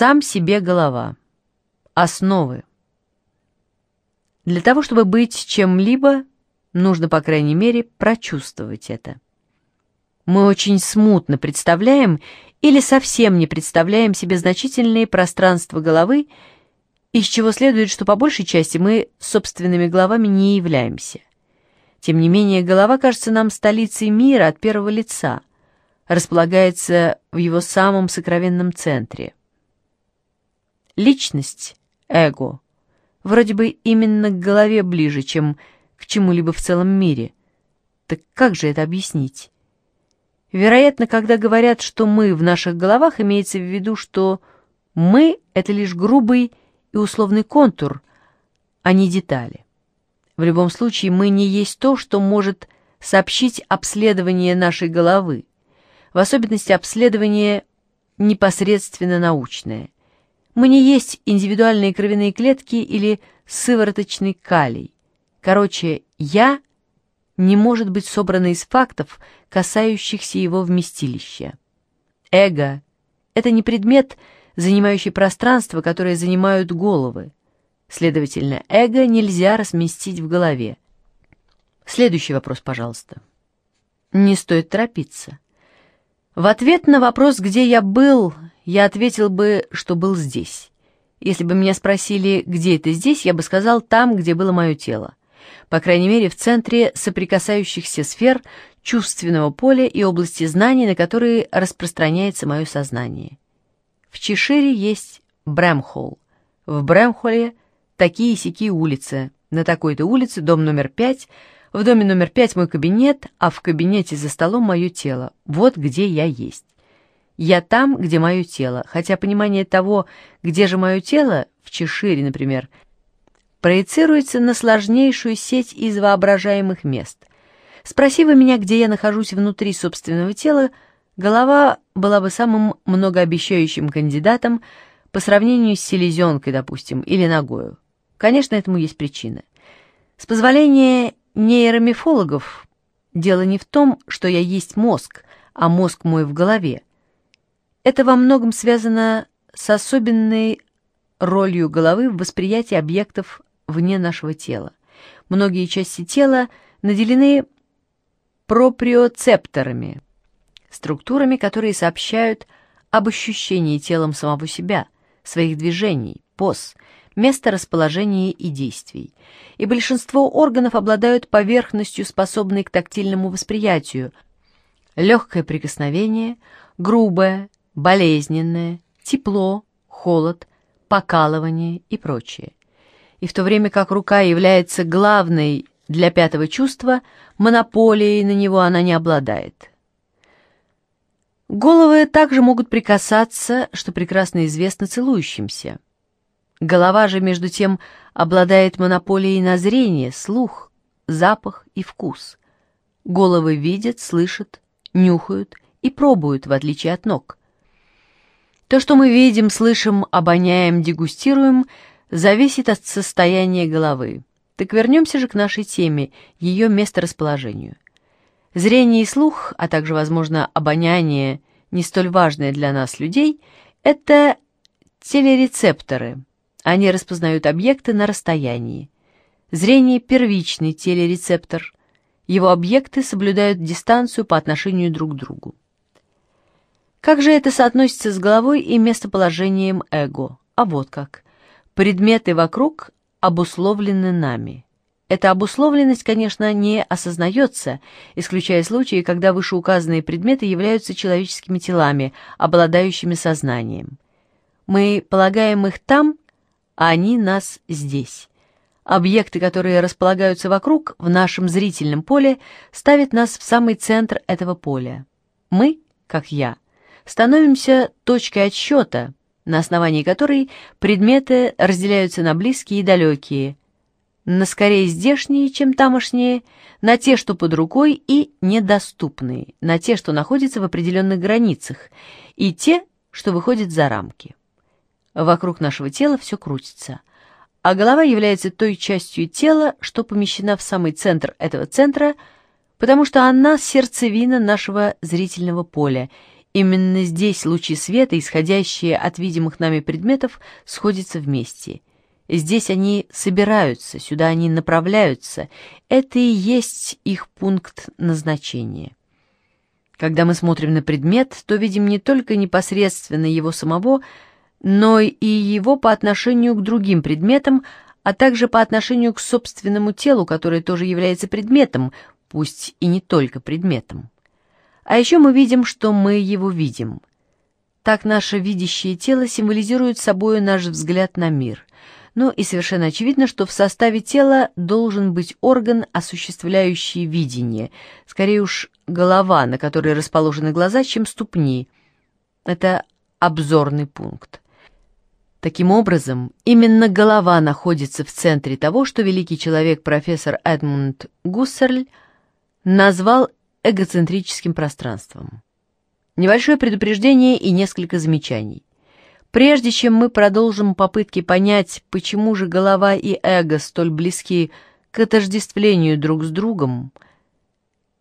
Сам себе голова. Основы. Для того, чтобы быть чем-либо, нужно, по крайней мере, прочувствовать это. Мы очень смутно представляем или совсем не представляем себе значительные пространства головы, из чего следует, что по большей части мы собственными головами не являемся. Тем не менее, голова кажется нам столицей мира от первого лица, располагается в его самом сокровенном центре. Личность, эго, вроде бы именно к голове ближе, чем к чему-либо в целом мире. Так как же это объяснить? Вероятно, когда говорят, что мы в наших головах, имеется в виду, что мы — это лишь грубый и условный контур, а не детали. В любом случае, мы не есть то, что может сообщить обследование нашей головы, в особенности обследование непосредственно научное. Мы не есть индивидуальные кровяные клетки или сывороточный калий. Короче, «я» не может быть собрано из фактов, касающихся его вместилища. Эго — это не предмет, занимающий пространство, которое занимают головы. Следовательно, эго нельзя разместить в голове. Следующий вопрос, пожалуйста. Не стоит торопиться. В ответ на вопрос, где я был, я ответил бы, что был здесь. Если бы меня спросили, где это здесь, я бы сказал там, где было мое тело по крайней мере в центре соприкасающихся сфер чувственного поля и области знаний, на которые распространяется мое сознание. В Чешире есть Брэмхолл. В Брэмхолле такие-сякие улицы. На такой-то улице дом номер пять, в доме номер пять мой кабинет, а в кабинете за столом мое тело. Вот где я есть. Я там, где мое тело, хотя понимание того, где же мое тело, в Чешире, например, — проецируется на сложнейшую сеть из воображаемых мест. Спроси вы меня, где я нахожусь внутри собственного тела, голова была бы самым многообещающим кандидатом по сравнению с селезенкой, допустим, или ногою. Конечно, этому есть причина. С позволения нейромифологов, дело не в том, что я есть мозг, а мозг мой в голове. Это во многом связано с особенной ролью головы в восприятии объектов вне нашего тела. Многие части тела наделены проприоцепторами, структурами, которые сообщают об ощущении телом самого себя, своих движений, поз, места расположения и действий. И большинство органов обладают поверхностью, способной к тактильному восприятию. Легкое прикосновение, грубое, болезненное, тепло, холод, покалывание и прочее и в то время как рука является главной для пятого чувства, монополией на него она не обладает. Головы также могут прикасаться, что прекрасно известно целующимся. Голова же, между тем, обладает монополией на зрение, слух, запах и вкус. Головы видят, слышат, нюхают и пробуют, в отличие от ног. То, что мы видим, слышим, обоняем, дегустируем – зависит от состояния головы. Так вернемся же к нашей теме, ее месторасположению. Зрение и слух, а также, возможно, обоняние, не столь важное для нас, людей, это телерецепторы. Они распознают объекты на расстоянии. Зрение – первичный телерецептор. Его объекты соблюдают дистанцию по отношению друг к другу. Как же это соотносится с головой и местоположением эго? А вот как – Предметы вокруг обусловлены нами. Эта обусловленность, конечно, не осознается, исключая случаи, когда вышеуказанные предметы являются человеческими телами, обладающими сознанием. Мы полагаем их там, а они нас здесь. Объекты, которые располагаются вокруг, в нашем зрительном поле, ставят нас в самый центр этого поля. Мы, как я, становимся точкой отсчета, на основании которой предметы разделяются на близкие и далекие, на скорее здешние, чем тамошние, на те, что под рукой, и недоступные, на те, что находятся в определенных границах, и те, что выходят за рамки. Вокруг нашего тела все крутится, а голова является той частью тела, что помещена в самый центр этого центра, потому что она сердцевина нашего зрительного поля Именно здесь лучи света, исходящие от видимых нами предметов, сходятся вместе. Здесь они собираются, сюда они направляются. Это и есть их пункт назначения. Когда мы смотрим на предмет, то видим не только непосредственно его самого, но и его по отношению к другим предметам, а также по отношению к собственному телу, которое тоже является предметом, пусть и не только предметом. А еще мы видим, что мы его видим. Так наше видящее тело символизирует собой наш взгляд на мир. Ну и совершенно очевидно, что в составе тела должен быть орган, осуществляющий видение, скорее уж голова, на которой расположены глаза, чем ступни. Это обзорный пункт. Таким образом, именно голова находится в центре того, что великий человек профессор Эдмунд Гуссерль назвал эгоцентрическим пространством. Небольшое предупреждение и несколько замечаний. Прежде чем мы продолжим попытки понять, почему же голова и эго столь близки к отождествлению друг с другом,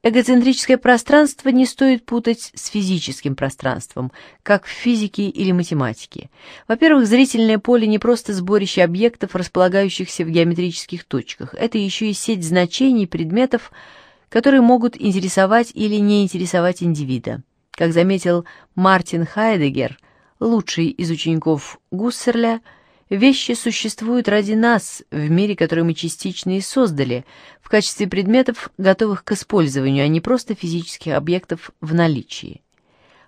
эгоцентрическое пространство не стоит путать с физическим пространством, как в физике или математике. Во-первых, зрительное поле не просто сборище объектов, располагающихся в геометрических точках, это еще и сеть значений предметов, которые могут интересовать или не интересовать индивида. Как заметил Мартин Хайдегер, лучший из учеников Гуссерля, вещи существуют ради нас в мире, который мы частично и создали, в качестве предметов, готовых к использованию, а не просто физических объектов в наличии.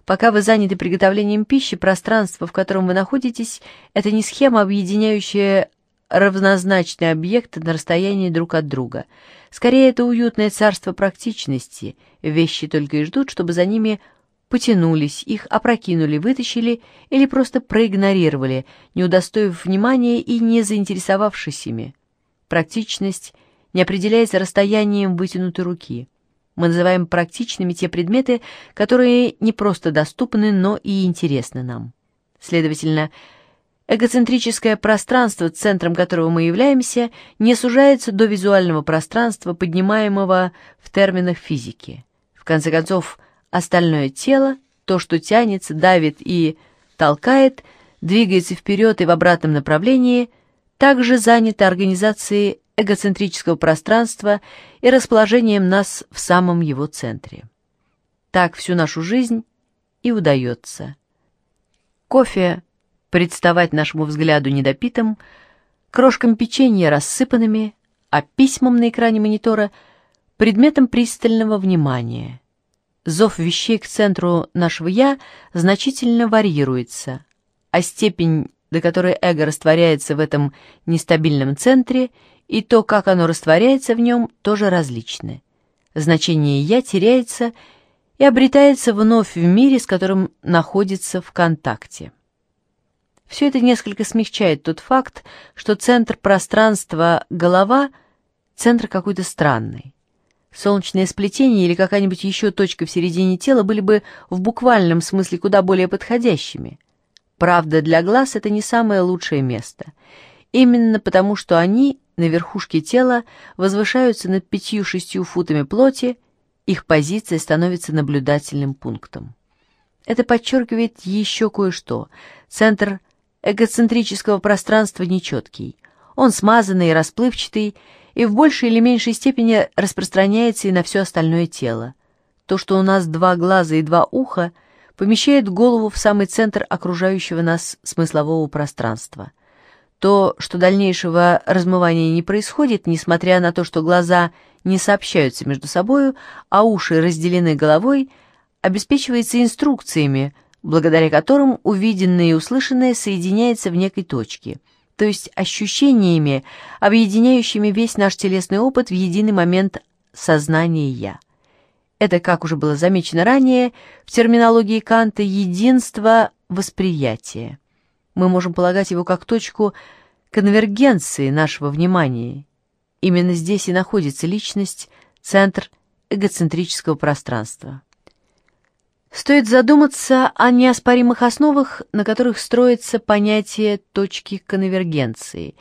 Пока вы заняты приготовлением пищи, пространство, в котором вы находитесь, это не схема, объединяющая равнозначные объекты на расстоянии друг от друга. Скорее, это уютное царство практичности. Вещи только и ждут, чтобы за ними потянулись, их опрокинули, вытащили или просто проигнорировали, не удостоив внимания и не заинтересовавшись ими. Практичность не определяется расстоянием вытянутой руки. Мы называем практичными те предметы, которые не просто доступны, но и интересны нам. Следовательно, Эгоцентрическое пространство, центром которого мы являемся, не сужается до визуального пространства, поднимаемого в терминах физики. В конце концов, остальное тело, то, что тянется, давит и толкает, двигается вперед и в обратном направлении, также занято организацией эгоцентрического пространства и расположением нас в самом его центре. Так всю нашу жизнь и удается. Кофе представать нашему взгляду недопитым, крошкам печенья рассыпанными, а письмам на экране монитора предметом пристального внимания. Зов вещей к центру нашего «я» значительно варьируется, а степень, до которой эго растворяется в этом нестабильном центре, и то, как оно растворяется в нем, тоже различны. Значение «я» теряется и обретается вновь в мире, с которым находится в контакте. Все это несколько смягчает тот факт, что центр пространства голова — центр какой-то странный. Солнечное сплетение или какая-нибудь еще точка в середине тела были бы в буквальном смысле куда более подходящими. Правда, для глаз это не самое лучшее место. Именно потому, что они на верхушке тела возвышаются над пятью-шестью футами плоти, их позиция становится наблюдательным пунктом. Это подчеркивает еще кое-что. Центр эгоцентрического пространства нечеткий. Он смазанный и расплывчатый, и в большей или меньшей степени распространяется и на все остальное тело. То, что у нас два глаза и два уха, помещает голову в самый центр окружающего нас смыслового пространства. То, что дальнейшего размывания не происходит, несмотря на то, что глаза не сообщаются между собою, а уши разделены головой, обеспечивается инструкциями, благодаря которым увиденное и услышанное соединяется в некой точке, то есть ощущениями, объединяющими весь наш телесный опыт в единый момент сознания «я». Это, как уже было замечено ранее, в терминологии Канта единство восприятия. Мы можем полагать его как точку конвергенции нашего внимания. Именно здесь и находится личность, центр эгоцентрического пространства. Стоит задуматься о неоспоримых основах, на которых строится понятие точки конвергенции.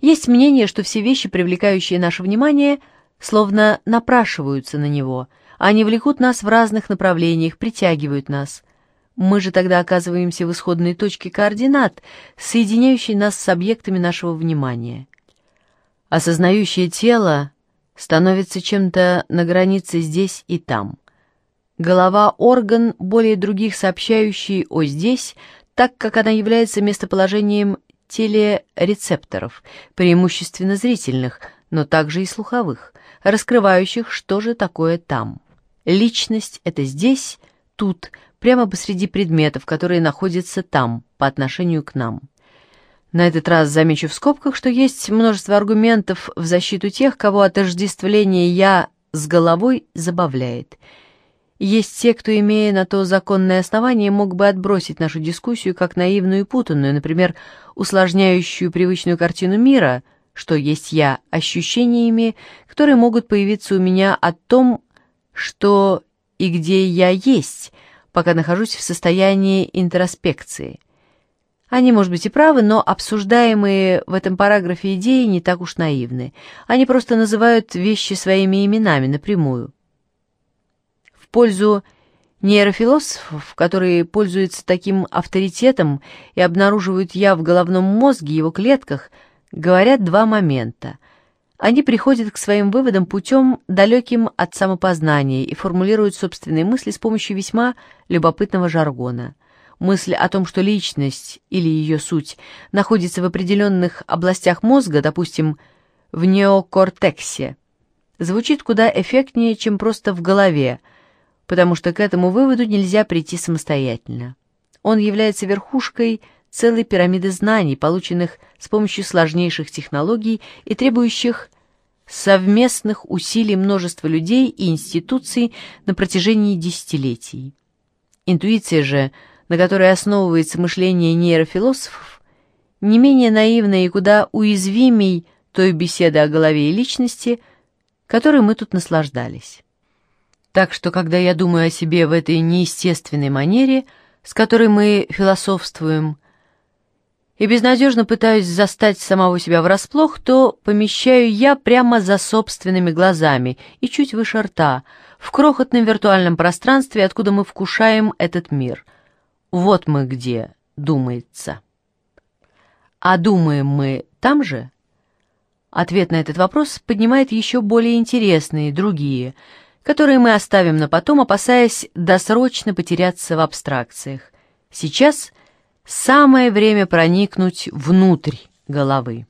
Есть мнение, что все вещи, привлекающие наше внимание, словно напрашиваются на него, они влекут нас в разных направлениях, притягивают нас. Мы же тогда оказываемся в исходной точке координат, соединяющей нас с объектами нашего внимания. Осознающее тело становится чем-то на границе здесь и там. Голова — орган, более других сообщающий о здесь, так как она является местоположением телерецепторов, преимущественно зрительных, но также и слуховых, раскрывающих, что же такое там. Личность — это здесь, тут, прямо посреди предметов, которые находятся там, по отношению к нам. На этот раз замечу в скобках, что есть множество аргументов в защиту тех, кого отождествление «я» с головой забавляет. Есть те, кто, имея на то законное основание, мог бы отбросить нашу дискуссию как наивную и путанную, например, усложняющую привычную картину мира, что есть «я» ощущениями, которые могут появиться у меня о том, что и где я есть, пока нахожусь в состоянии интроспекции. Они, может быть, и правы, но обсуждаемые в этом параграфе идеи не так уж наивны. Они просто называют вещи своими именами напрямую. Пользу нейрофилософов, которые пользуются таким авторитетом и обнаруживают «я» в головном мозге, его клетках, говорят два момента. Они приходят к своим выводам путем, далеким от самопознания, и формулируют собственные мысли с помощью весьма любопытного жаргона – Мысль о том, что личность или ее суть находится в определенных областях мозга, допустим, в неокортексе, звучит куда эффектнее, чем просто в голове, потому что к этому выводу нельзя прийти самостоятельно. Он является верхушкой целой пирамиды знаний, полученных с помощью сложнейших технологий и требующих совместных усилий множества людей и институций на протяжении десятилетий. Интуиция же – на которой основывается мышление нейрофилософов, не менее наивной и куда уязвимей той беседы о голове и личности, которой мы тут наслаждались. Так что, когда я думаю о себе в этой неестественной манере, с которой мы философствуем, и безнадежно пытаюсь застать самого себя врасплох, то помещаю я прямо за собственными глазами и чуть выше рта, в крохотном виртуальном пространстве, откуда мы вкушаем этот мир — вот мы где, думается. А думаем мы там же? Ответ на этот вопрос поднимает еще более интересные, другие, которые мы оставим на потом, опасаясь досрочно потеряться в абстракциях. Сейчас самое время проникнуть внутрь головы.